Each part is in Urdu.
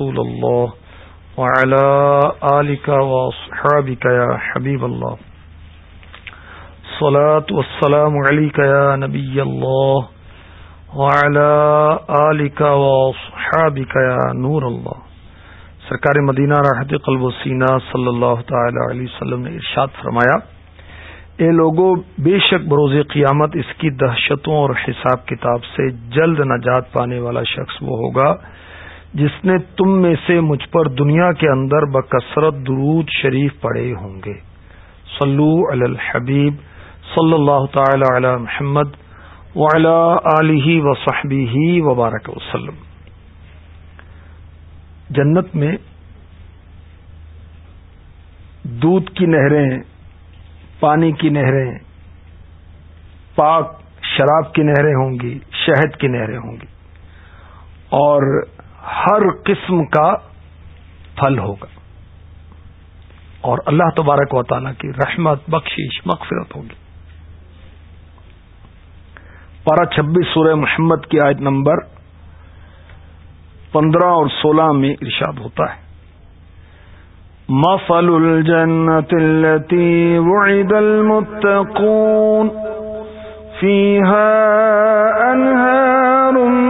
رسول الله وعلى آلك وصحابك يا حبيب الله صلاة والسلام عليك يا نبي الله وعلى آلك وصحابك يا نور الله سرکار مدینہ راحت قلب و سینہ صلی اللہ تعالی علیہ وسلم نے ارشاد فرمایا، اے لوگوں بے شک بروز قیامت اس کی دہشتوں اور حساب کتاب سے جلد نجات پانے والا شخص وہ ہوگا جس نے تم میں سے مجھ پر دنیا کے اندر بکثرت درود شریف پڑے ہوں گے۔ صلو علی الحبیب صلی اللہ تعالی علی محمد وعلی آلہ و صحبی وبارک وسلم۔ جنت میں دودھ کی نہریں، پانی کی نہریں، پاک شراب کی نہریں ہوں گی، شہد کی نہریں ہوں گی۔ اور ہر قسم کا پھل ہوگا۔ اور اللہ تبارک و تعالیٰ کی رحمت، بخشش، مغفرت ہوگی۔ پارہ چھبیس سورہ محمد کی آیت نمبر پندرہ اور سولہ میں ارشاد ہوتا ہے۔ مثل الجنة التي وعد المتقون فيها أنهار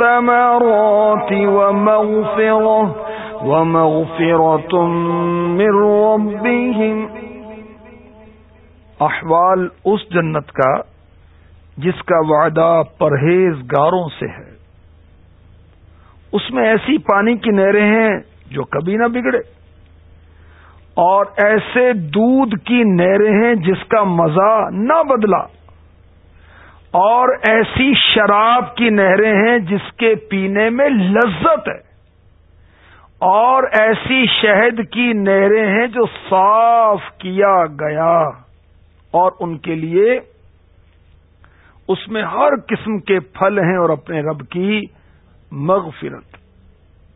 الثمرات ومغفرة ومغفرة من ربهم. احوال اس جنت کا جس کا وعدہ پرہیزگاروں سے ہے۔ اس میں ایسی پانی کی نہریں ہیں جو کبھی نہ بگڑے۔ اور ایسے دودھ کی نہریں ہیں جس کا مزہ نہ بدلا۔ اور ایسی شراب کی نہریں ہیں جس کے پینے میں لذت ہے۔ اور ایسی شہد کی نہریں ہیں جو صاف کیا گیا۔ اور ان کے لیے اس میں ہر قسم کے پھل ہیں اور اپنے رب کی مغفرت۔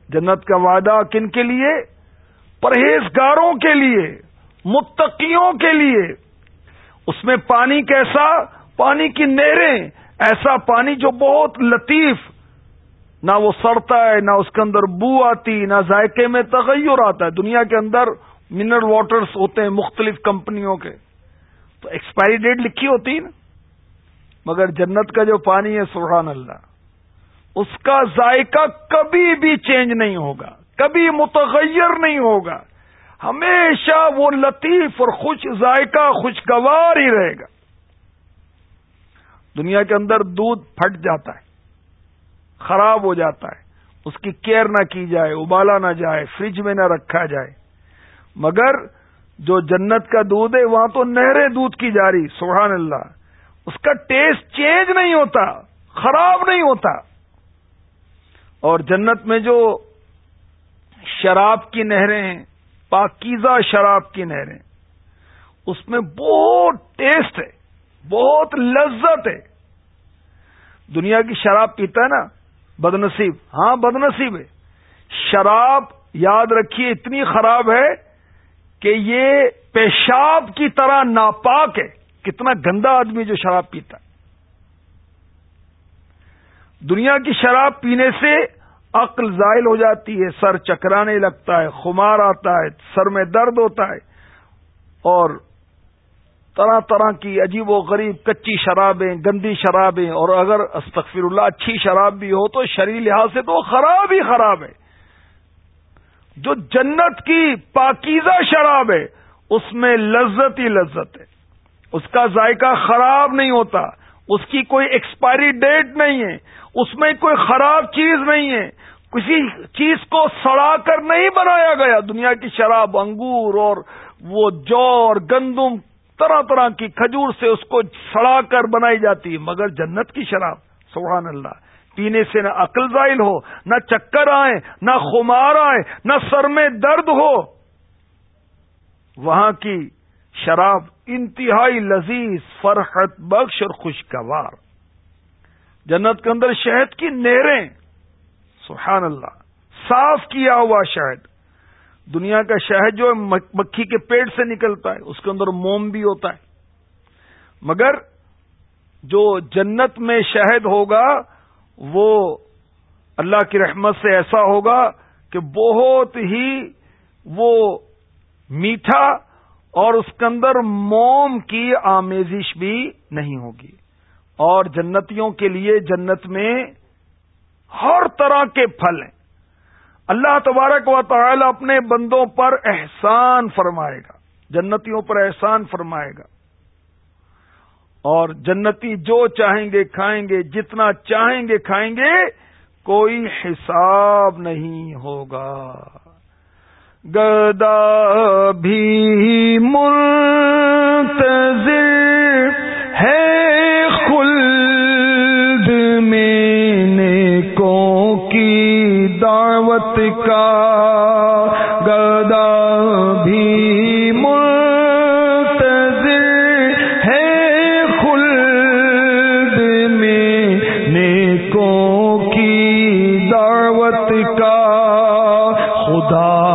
جنت کا وعدہ کن کے لیے؟ پرہیزگاروں کے لیے، متقیوں کے لیے۔ اس میں پانی کیسا؟ پانی کی نہریں ایسا پانی جو بہت لطیف، نہ وہ سڑتا ہے، نہ اس کے اندر بو آتی، نہ ذائقے میں تغیر آتا ہے۔ دنیا کے اندر منرل واٹرز ہوتے ہیں مختلف کمپنیوں کے۔ تو ایکسپائری ڈیٹ لکھی ہوتی نا، مگر جنت کا جو پانی ہے، سبحان اللہ، اس کا ذائقہ کبھی بھی چینج نہیں ہوگا، کبھی متغیر نہیں ہوگا۔ ہمیشہ وہ لطیف اور خوش ذائقہ، خوشگوار ہی رہے گا۔ دنیا کے اندر دودھ پھٹ جاتا ہے، خراب ہو جاتا ہے، اس کی کیئر نہ کی جائے، ابالا نہ جائے، فریج میں نہ رکھا جائے۔ مگر جو جنت کا دودھ ہے، وہاں تو نہریں دودھ کی جاری سبحان اللہ۔ اس کا ٹیسٹ چینج نہیں ہوتا، خراب نہیں ہوتا۔ اور جنت میں جو شراب کی نہریں ہیں، پاکیزہ شراب کی نہریں، اس میں بہت ٹیسٹ ہے۔ بہت لذت ہے۔ دنیا کی شراب پیتا ہے نا بد نصیب ہاں بد نصیب ہے۔ شراب، یاد رکھیے، اتنی خراب ہے کہ یہ پیشاب کی طرح ناپاک ہے۔ کتنا گندا آدمی جو شراب پیتا ہے۔ دنیا کی شراب پینے سے عقل زائل ہو جاتی ہے، سر چکرانے لگتا ہے، خمار آتا ہے، سر میں درد ہوتا ہے اور طرح طرح کی عجیب و غریب کچی شرابیں، گندی شرابیں، اور اگر استغفر اللہ اچھی شراب بھی ہو تو شریر لحاظ سے تو خراب ہی خراب ہے۔ جو جنت کی پاکیزہ شراب ہے، اس میں لذت ہی لذت ہے۔ اس کا ذائقہ خراب نہیں ہوتا، اس کی کوئی ایکسپائری ڈیٹ نہیں ہے، اس میں کوئی خراب چیز نہیں ہے۔ کسی چیز کو سڑا کر نہیں بنایا گیا، دنیا کی شراب، انگور اور وہ جو اور گندم طرح طرح کی کھجور سے اس کو سڑا کر بنائی جاتی ہے۔ مگر جنت کی شراب، سبحان اللہ۔ پینے سے نہ عقل زائل ہو، نہ چکر آئے، نہ خمار آئے، نہ سر میں درد ہو۔ وہاں کی شراب انتہائی لذیذ، فرحت بخش اور خوشگوار۔ جنت کے اندر شہد کی نہریں سبحان اللہ۔ صاف کیا ہوا شہد۔ دنیا کا شہد جو مکھی کے پیٹ سے نکلتا ہے، اس کے اندر موم بھی ہوتا ہے۔ مگر جو جنت میں شہد ہوگا، وہ اللہ کی رحمت سے ایسا ہوگا کہ بہت ہی وہ میٹھا اور اس کے اندر موم کی آمیزش بھی نہیں ہوگی۔ اور جنتیوں کے لیے جنت میں ہر طرح کے پھل ہیں۔ اللہ تبارک و تعالی اپنے بندوں پر احسان فرمائے گا، جنتیوں پر احسان فرمائے گا۔ اور جنتی جو چاہیں گے کھائیں گے، جتنا چاہیں گے کھائیں گے، کوئی حساب نہیں ہوگا۔ گدا بھی منتظر ہے۔ دعوت کا گدا بھی منتظر ہے خلد میں نیکوں کی دعوت کا خدا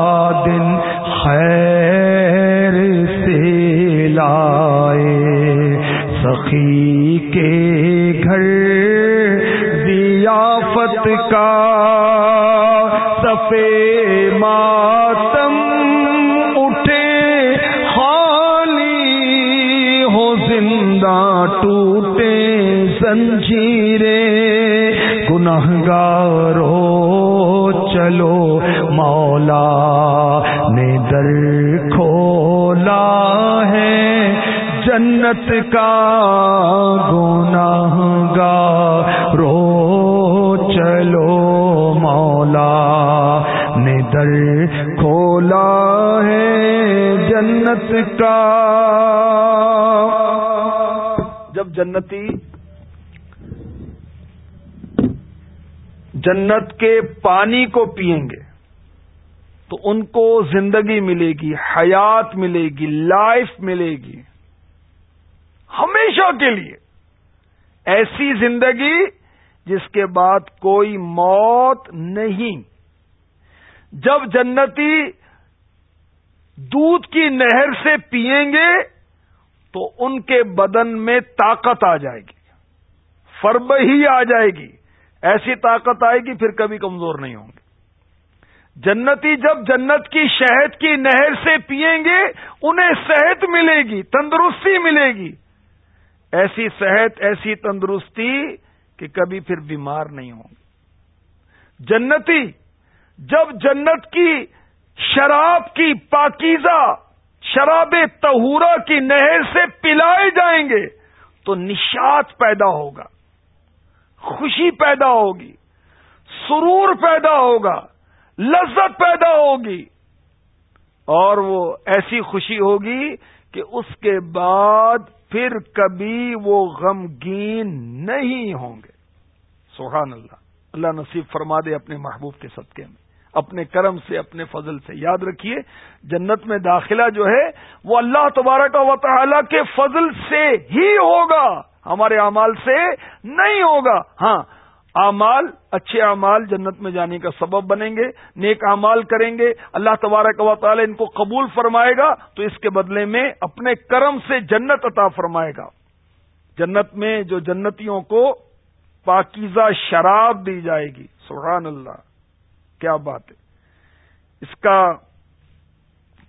صفے ماتم اٹھے، خالی ہو زندہ ٹوٹے سنجیرے گناہ گار ہو، چلو مولا نے در کھولا ہے۔ جنت کا گناہ جنت کا جب جنتی جنت کے پانی کو پیئیں گے، تو ان کو زندگی ملے گی، حیات ملے گی، لائف ملے گی۔ ہمیشہ کے لیے ایسی زندگی جس کے بعد کوئی موت نہیں۔ جب جنتی دودھ کی نہر سے پیئیں گے تو ان کے بدن میں طاقت آ جائے گی، فرب ہی آ جائے گی، ایسی طاقت آئے گی پھر کبھی کمزور نہیں ہوں گے۔ جنتی جب جنت کی شہد کی نہر سے پیئیں گے، انہیں صحت ملے گی، تندرستی ملے گی۔ ایسی صحت، ایسی تندرستی کہ کبھی پھر بیمار نہیں ہوں گے۔ جنتی جب جنت کی شراب کی پاکیزہ، شراب تہورا کی نہر سے پلائے جائیں گے تو نشات پیدا ہوگا، خوشی پیدا ہوگی، سرور پیدا ہوگا، لذت پیدا ہوگی۔ اور وہ ایسی خوشی ہوگی کہ اس کے بعد پھر کبھی وہ غمگین نہیں ہوں گے۔ سبحان اللہ۔ اللہ نصیب فرما دے اپنے محبوب کے صدقے میں۔ اپنے کرم سے، اپنے فضل سے یاد رکھیے، جنت میں داخلہ جو ہے، وہ اللہ تبارک و تعالی کے فضل سے ہی ہوگا۔ ہمارے اعمال سے نہیں ہوگا۔ ہاں اعمال، اچھے اعمال جنت میں جانے کا سبب بنیں گے، نیک اعمال کریں گے۔ اللہ تبارک و تعالی ان کو قبول فرمائے گا، تو اس کے بدلے میں اپنے کرم سے جنت عطا فرمائے گا۔ جنت میں جو جنتیوں کو پاکیزہ شراب دی جائے گی۔ سبحان اللہ۔ کیا بات ہے۔ اس کا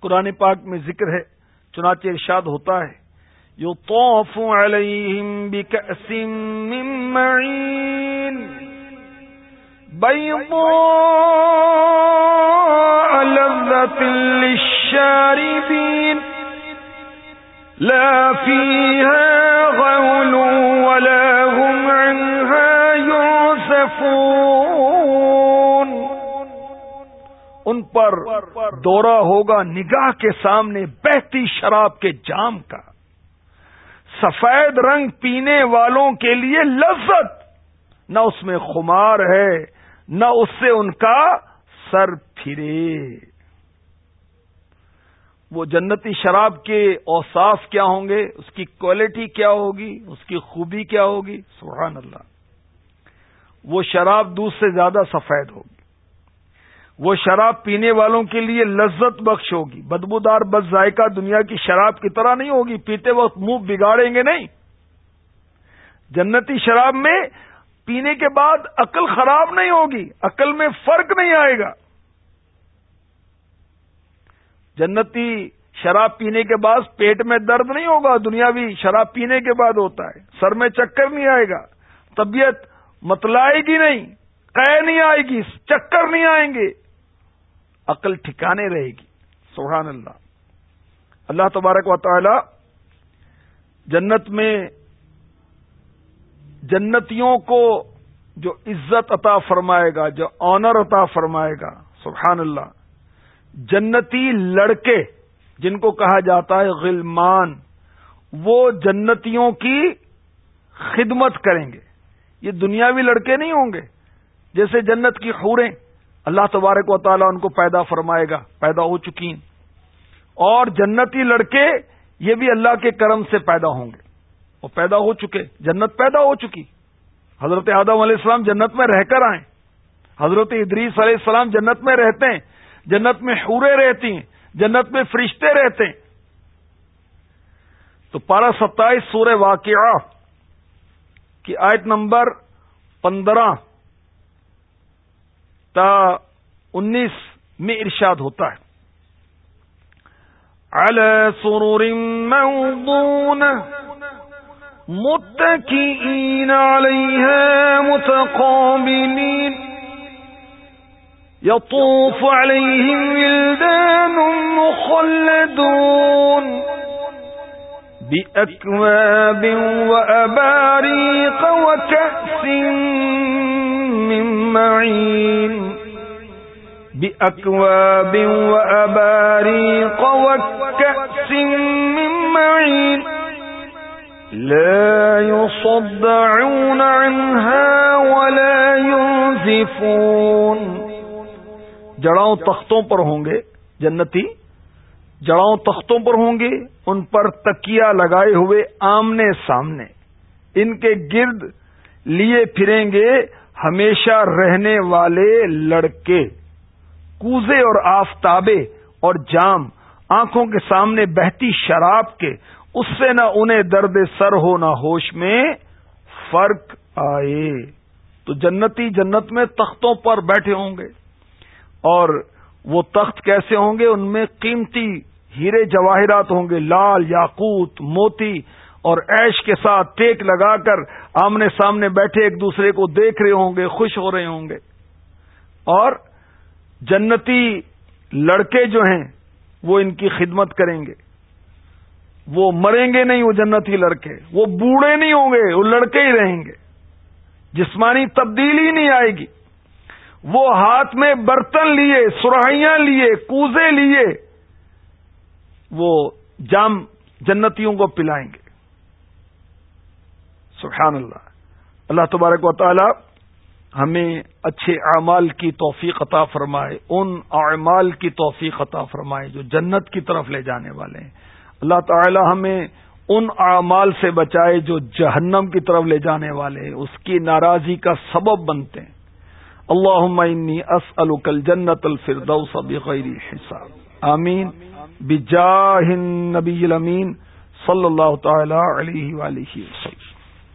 قرآن پاک میں ذکر ہے، چنانچہ ارشاد ہوتا ہے۔ يطاف عليهم بكأس من معين بيضاء لذة للشاربين لا فيها غول ولا هم عنها يوسفون ان پر دورہ ہوگا نگاہ کے سامنے بہتی شراب کے جام کا۔ سفید رنگ پینے والوں کے لیے لذت۔ نہ اس میں خمار ہے، نہ اس سے ان کا سر پھرے۔ وہ جنتی شراب کے اوصاف کیا ہوں گے؟ اس کی کوالٹی کیا ہوگی؟ اس کی خوبی کیا ہوگی؟ سبحان اللہ۔ وہ شراب دودھ سے زیادہ سفید ہوگی۔ وہ شراب پینے والوں کے لیے لذت بخش ہوگی، بدبودار بد ذائقہ دنیا کی شراب کی طرح نہیں ہوگی، پیتے وقت منہ بگاڑیں گے نہیں۔ جنتی شراب میں پینے کے بعد عقل خراب نہیں ہوگی، عقل میں فرق نہیں آئے گا۔ جنتی شراب پینے کے بعد پیٹ میں درد نہیں ہوگا، دنیاوی شراب پینے کے بعد ہوتا ہے، سر میں چکر نہیں آئے گا، طبیعت متلائے گی نہیں، قے نہیں آئے گی، چکر نہیں آئیں گے۔ عقل ٹھکانے رہے گی۔ سبحان اللہ۔ اللہ تبارک و تعالی جنت میں جنتیوں کو جو عزت عطا فرمائے گا، جو آنر عطا فرمائے گا، سبحان اللہ۔ جنتی لڑکے، جن کو کہا جاتا ہے غلمان، وہ جنتیوں کی خدمت کریں گے۔ یہ دنیاوی لڑکے نہیں ہوں گے، جیسے جنت کی خوریں اللہ تبارک و تعالیٰ ان کو پیدا فرمائے گا، پیدا ہو چکی ہیں اور جنتی لڑکے یہ بھی اللہ کے کرم سے پیدا ہوں گے۔ وہ پیدا ہو چکے، جنت پیدا ہو چکی۔ حضرت آدم علیہ السلام جنت میں رہ کر آئے حضرت ادریس علیہ السلام جنت میں رہتے ہیں۔ جنت میں حورے رہتی ہیں، جنت میں فرشتے رہتے ہیں۔ تو پارہ ستائیس سورہ واقعہ کی آیت نمبر پندرہ۔ تا انیس میں ارشاد ہوتا ہے۔ سرور موضون متكئين عليها متقابلين يطوف عليهم ولدان مخلدون بأكواب وأباريق وكأس من معين بأكواب وأباريق وكأس من معين لا يصدعون عنها ولا ينزفون. جڑاؤں تختوں پر ہوں گے جنتی، جڑاؤں تختوں پر ہوں گے ان پر تکیا لگائے ہوئے آمنے سامنے، ان کے گرد لیے پھریں گے ہمیشہ رہنے والے لڑکے، کوزے اور آفتابے اور جام، آنکھوں کے سامنے بہتی شراب کے، اس سے نہ انہیں درد سر ہو نہ ہوش میں فرق آئے۔ تو جنتی جنت میں تختوں پر بیٹھے ہوں گے۔ اور وہ تخت کیسے ہوں گے؟ ان میں قیمتی ہیرے جواہرات ہوں گے۔ لال، یاقوت، موتی اور ایش کے ساتھ ٹیک لگا کر آمنے سامنے بیٹھے ایک دوسرے کو دیکھ رہے ہوں گے، خوش ہو رہے ہوں گے۔ اور جنتی لڑکے جو ہیں، وہ ان کی خدمت کریں گے۔ وہ مریں گے نہیں، وہ جنتی لڑکے۔ وہ بوڑھے نہیں ہوں گے، وہ لڑکے ہی رہیں گے۔ جسمانی تبدیلی نہیں آئے گی۔ وہ ہاتھ میں برتن لیے سرحیاں لیے، کوزے لیے، وہ جام جنتیوں کو پلائیں گے۔ سبحان اللہ۔ اللہ تبارک و تعالی ہمیں اچھے اعمال کی توفیق عطا فرمائے، ان اعمال کی توفیق عطا فرمائے جو جنت کی طرف لے جانے والے ہیں۔ اللہ تعالی ہمیں ان اعمال سے بچائے جو جہنم کی طرف لے جانے والے اس کی ناراضی کا سبب بنتے ہیں۔ اللہ انی اسألک الجنت الفردوس بغیر حساب۔ آمین۔ بجاہ النبی الامین صلی اللہ تعالی علیہ وآلہ وسلم۔